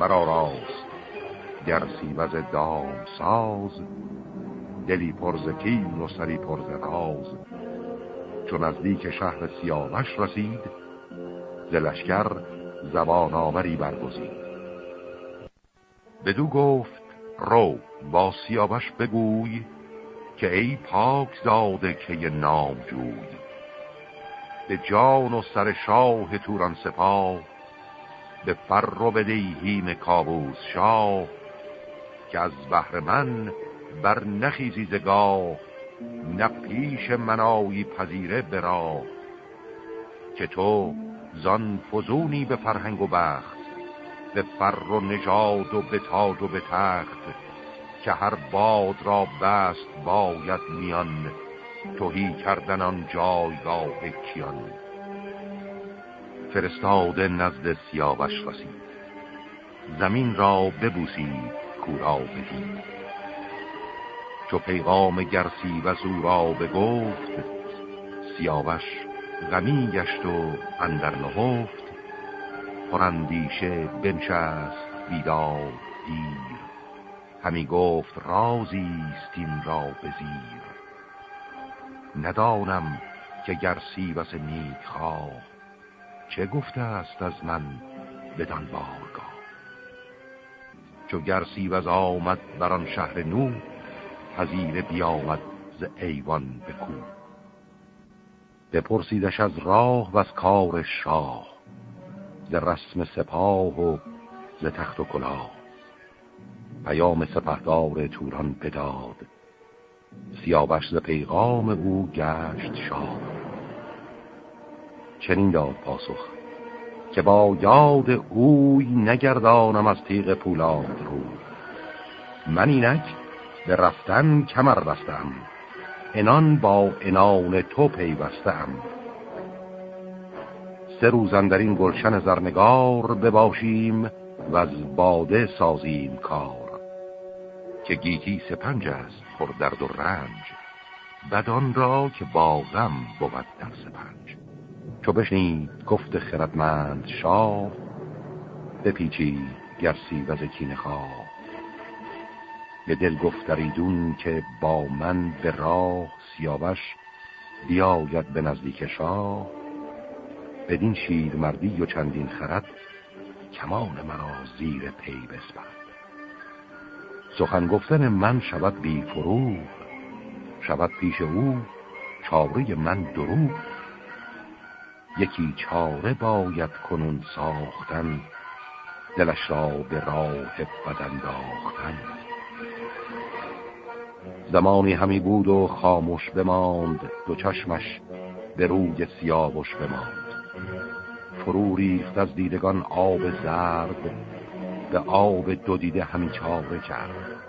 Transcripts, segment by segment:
برا راست. گر سیوز دام ساز دلی پرز کین و سری پرز راز. چون از دیک شهر سیاوش رسید زلشگر زبان آوری برگزید. بدو گفت رو با سیاوش بگوی که ای پاک زاده که نام جوی. به جان و سر شاه توران سپاه به فر و بدهیم کابوس شاه که از بحر من بر نخیزی زگاه نه پیش منایی پذیره برا که تو زان فزونی به فرهنگ و بخت به فر و نژاد و به تاج و به تخت که هر باد را بست باید میان توهی کردن آن جایگاه کیان. فرستاده نزد سیاوش رسید. زمین را ببوسید کورا بدید. چو پیغام گرسی و زورا بگفت سیاوش غمی گشت و اندر نهفت. پرندیشه بنشست بیدار دیر. همی گفت رازیست این را بزیر ندانم که گرسیوز نیک خواه. چه گفته است از من بدان بارگاه؟ چو گرسیوز آمد بر آن شهر نو پذیره بیامد ز ایوان به کو بپرسیدش از راه و از کار شاه ز رسم سپاه و ز تخت و کلاه. پیام سپهدار توران بداد سیاوش ز پیغام او گشت شاد چنین داد پاسخ که با یاد اوی نگردانم از تیغ پولاد رو. من اینک به رفتن کمر رفتم انان با انان تو پیوستم. سه روزن در این گلشن زرنگار بباشیم و از باده سازیم کار. که گیتی سپنج است پر درد و رنج بدان را که باغم بود در سپنج. چو بشنید گفت خردمند شاه بپیچی گرسی و زکین خواه. به دل گفتریدون که با من به راه سیاوش بیاید به نزدیک شاه. بدین شیر مردی و چندین خرد کمان مرا زیر پی بسپرد. سخن گفتن من شود بی فرو شود پیش او چاره من درو. یکی چاره باید کنون ساختن دلش را به راه بدن داختن. زمانی همی بود و خاموش بماند دو چشمش به روی سیاوش بماند. فرو ریخت از دیدگان آب زرد به آب دو دیده همی چاره کرد.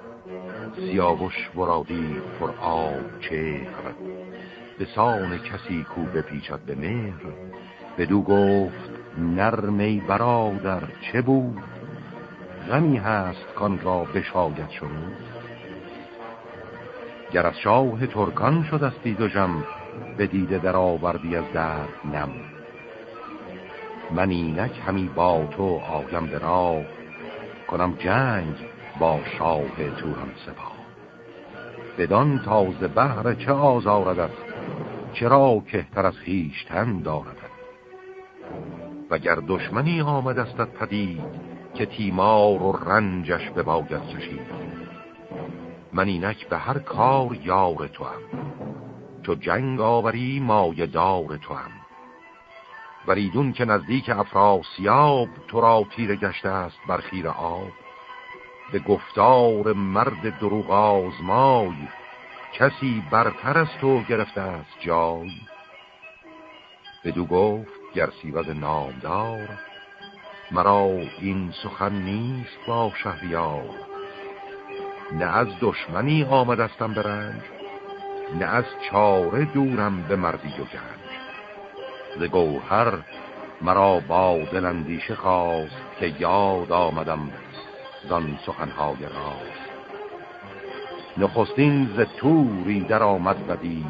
سیاوش ورادی پر آب چهر. به سان کسی کو بپیچد به مهر بدو گفت نرمی برادر چه بود؟ غمی هست کان را بشاید شنود گر از شاه ترکان شد دید و جم به دیده در آوردی از درد نم. من اینک همی با تو آیم به راه کنم جنگ با شاه توران سپاه. بدان تازه بهر چه آزاردت چرا کهتر از خیشتن داردت وگر دشمنی آمد استت پدید که تیمار و رنجش به باید چشید من اینک به هر کار یار تو هم چو جنگ آوری مای دار تو هم وریدون که نزدیک افراسیاب تو را تیر گشته است بر خیر آب به گفتار مرد دروغ آزمای کسی برتر از تو گرفته است جای؟ بدو گفت گرسیوز نامدار مرا این سخن نیست با شهریار. نه از دشمنی آمدستم به رنج نه از چاره دورم به مردی و گنج. ز گوهر مرا با دلندیشه خواست که یاد آمدم زان سخنهای راست نخستین ز توری در آمد بدی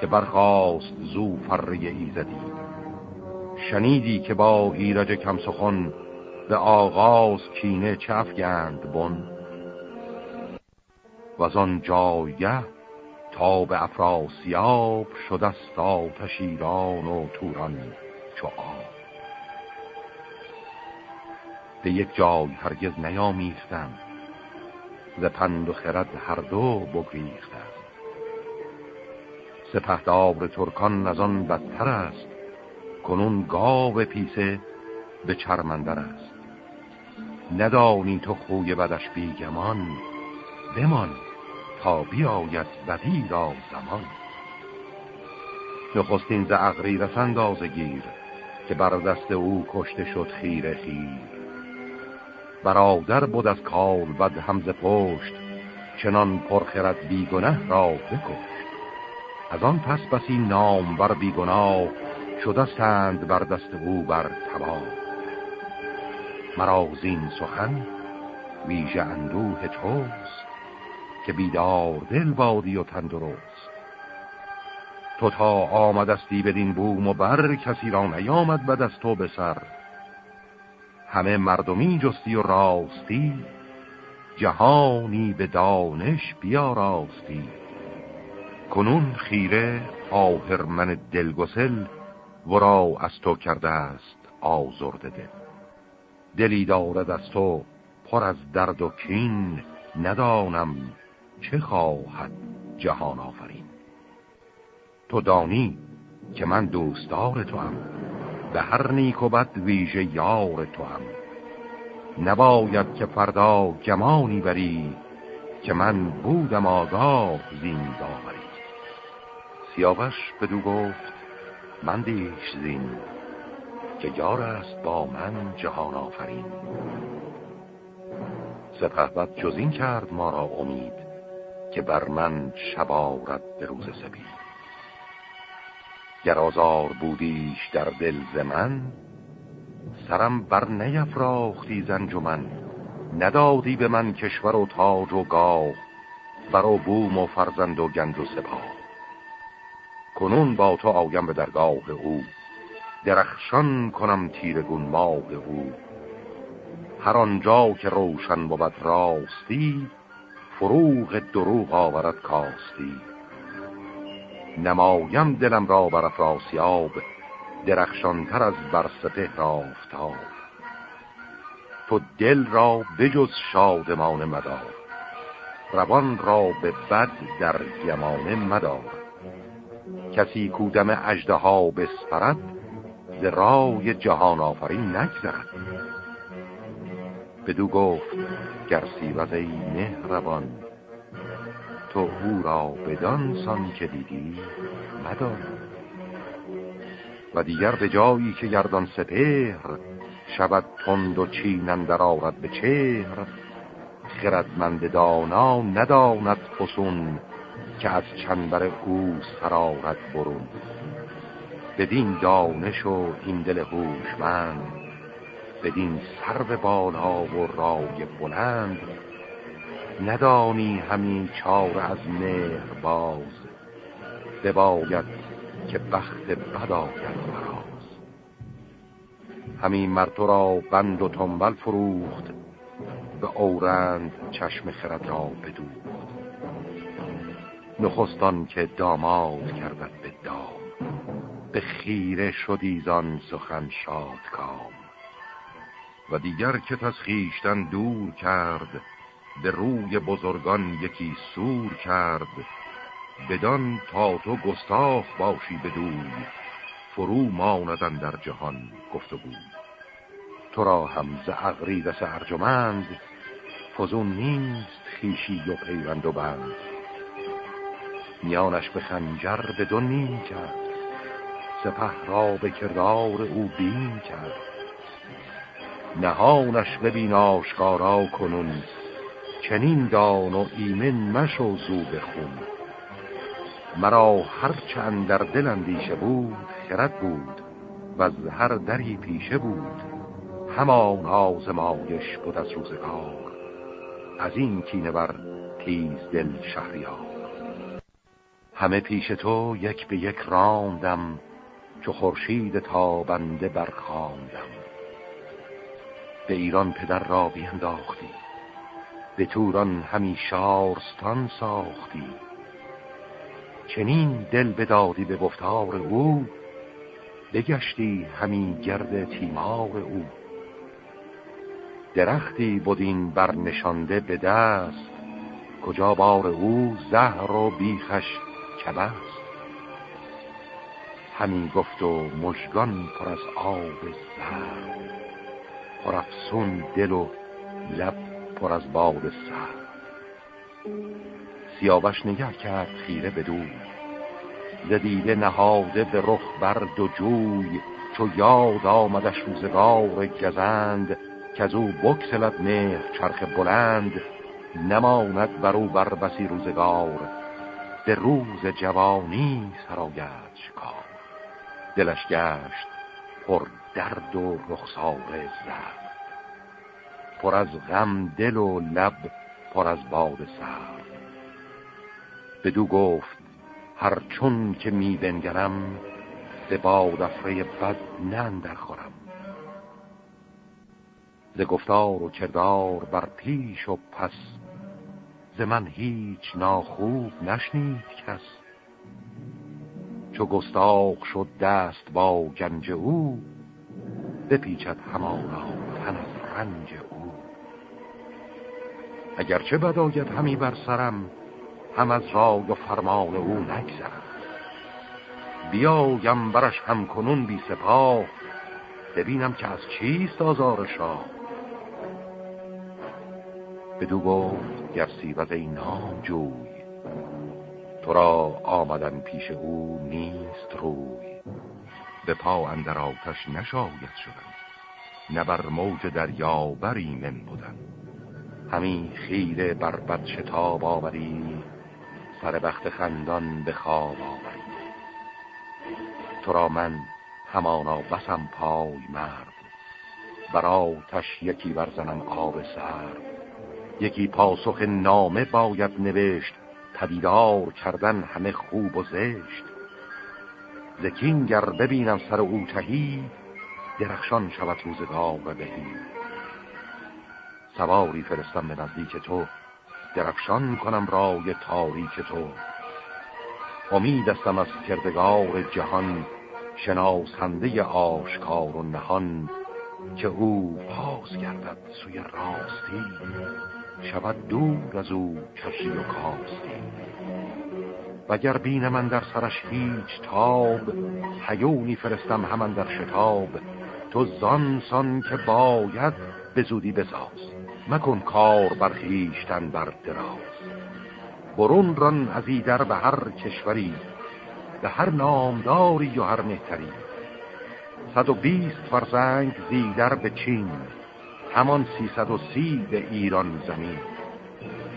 که برخواست زو فره ایزدی. شنیدی که با ایرج کم سخن به آغاز کینه چف گند بن؟ و از آن جایگه تا به افراسیاب شده است آتش و توران چو آب. به یک جای هرگز نیامیختم. ز پند و خرد هر دو بگریختم سپهدار ترکان از آن بدتر است کنون گاو پیسه به چرمندر است. ندانی تو خوی بدش بیگمان بمان تا بیاید بدی را زمان. نخستین ز اغری رسند گیر که بر دست او کشته شد خیر خیر. برادر بود از کال بد همز پشت چنان پرخرد بیگنه را بکشت. از آن پس بسی نام بر بیگناه شدستند بر دست او بر تبا مرا زین سخن ویژه اندوه توست که بیدار دل بادی و تندرست. تو تا آمدستی بدین بوم و بر کسی را نیامد بد تو به سر. همه مردمی جستی و راستی جهانی به دانش بیاراستی. کنون خیره آهرمن دلگسل ورا از تو کرده است آزرده دل. دلی دارد از تو پر از درد و کین ندانم چه خواهد جهان آفرین. تو دانی که من دوستدار تو هم به هر نیک و بد ویژه یار تو هم. نباید که فردا گمانی بری که من بودم آگاه زین داوری سیاوش بدو گفت من دیش زین که یار است با من جهان آفرین. سپهبد جز این کرد ما را امید که بر من شبارد به روز سبید گر آزار بودیش در دل من سرم بر نیفراختی زنجمن. ندادی به من کشور و تاج و گاه برا بوم و فرزند و گنج و سپاه. کنون با تو آیم به درگاه او درخشان کنم تیرگون ماه او. هر آنجا که روشن بود راستی فروغ دروغ آورد کاستی. نمایم دلم را بر افراسیاب درخشانتر از بر سپه آفتاب تو دل را بجز شادمان مدار روان را به بد در گمانه مدار. کسی کودم اجده ها بسپرد ز رای جهان آفرین نگذرد. بدو گفت گر سیوز ای مهربان تو او را بدان سان که دیدی مدار. و دیگر به جایی که گردان سپهر شود تند و چینندر آرد به چهر خردمند دانا نداند فسون که از چنبر او سرارت برون. بدین دانش و این دل هوشمند بدین سر به بالا و رای بلند ندانی همین چار از مهر باز. بباید که بخت بد آید مراز. همین مرتو را بند و تنبل فروخت به اورند چشم خرد را بدوخت. نخستان که داماد کردد به دام به خیره شدیزان سخن شاد کام و دیگر که تسخیشتن دور کرد به روی بزرگان یکی سور کرد بدان تا تو گستاخ باشی بدوی فرو ماندن در جهان گفته بود تو را هم ز اغریدس ارجمند فزون نیست خیشی و پیوند و بند. میانش به خنجر به دو نیم کرد سپه را به کردار او بین کرد. نهانش ببین آشکارا کنون چنین دان و ایمن مشو زو بخون مرا هر چند در دل اندیشه بود خرد بود و از هر دری پیشه بود. همان آزمایش بود از روزگار از این کینه بر تیز دل شهریار. همه پیش تو یک به یک راندم چو خورشید تابنده برخواندم به ایران پدر را بینداختی. به توران همی شارستان ساختی. چنین دل بدادی به گفتار او بگشتی همین گرد تیمار او. درختی بودین بر نشانده به دست کجا بار او زهر و بیخش کبست. همین گفت و مشگان پر از آب زهر پر افسون دل و لب پر از باد سر. سیاوش نگه کرد خیره بدون زدیده نهاده به رخ برد و جوی. چو یاد آمدش روزگار گزند که از او بکسلت مهر چرخ بلند. نماند بر او بر بسی روزگار به روز جوانی سرایت شکار دلش گشت پر درد و رخسار زرد پر از غم دل و لب پر از باد سر بدو گفت هر چون که می بنگرم به باد افره بد نندر خورم. ز گفتار و کردار بر پیش و پس ز من هیچ ناخوب نشنید کس. چو گستاخ شد دست با گنج او بپیچد همانا تن رنج او. اگرچه بداید همی بر سرم هم از رای و فرمان او نگذرم. بیایم برش هم کنون بی سپاه ببینم که از چیست آزار شاه. بدو گفت گر سیوز ای نام جوی تو را آمدن پیش او نیست روی. به پا اندر آتش نشاید شدن. نه بر موج دریا بری من بودن همین خیره بر بد شتاب آوری سر بخت خندان به خواب آوری تو را من همانا بسم پای مرد بر آتش یکی برزنم آب سرد. یکی پاسخ نامه باید نوشت پدیدار کردن همه خوب و زشت. زکین گر ببینم سر او تهی درخشان شود روزگار بهی سواری فرستم به نزدیک تو درخشان کنم رای تاریک تو. امید استم از کردگار جهان شناسنده آشکار و نهان که او پاس گردد سوی راستی. شود دور از او کشی و کاستی. وگر بین من در سرش هیچ تاب حیونی فرستم همان در شتاب. تو زانسان که باید به زودی بساز. مکن کار بر خیشتن بر دراز. برون ران از ایدر به هر کشوری به هر نامداری و هر مهتری. صد و بیست فرزنگ زیدر به چین همان سیصد و سی به ایران زمین.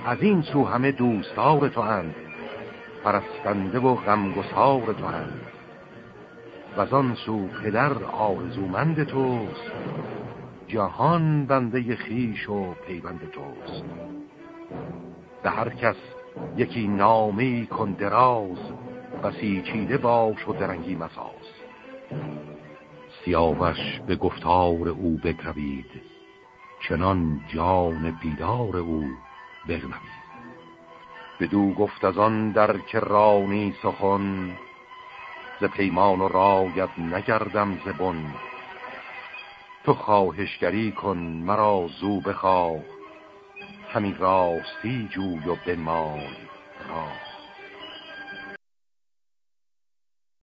از این سو همه دوستار تو اند پرستنده و غمگسار تو اند. و آن سو پدر آرزومند توست جهان بنده خیش و پیوند توست. به هر کس یکی نامی کن دراز بسی چیده باش و درنگی مساز. سیاوش به گفتار او بکوید چنان جان بیدار او بغنمید بدو گفت از آن در کرانی سخن ز پیمان و رایت نگردم زبون تو خواهشگری کن مرا زو بخواه همین راستی جوی و بنمای راه.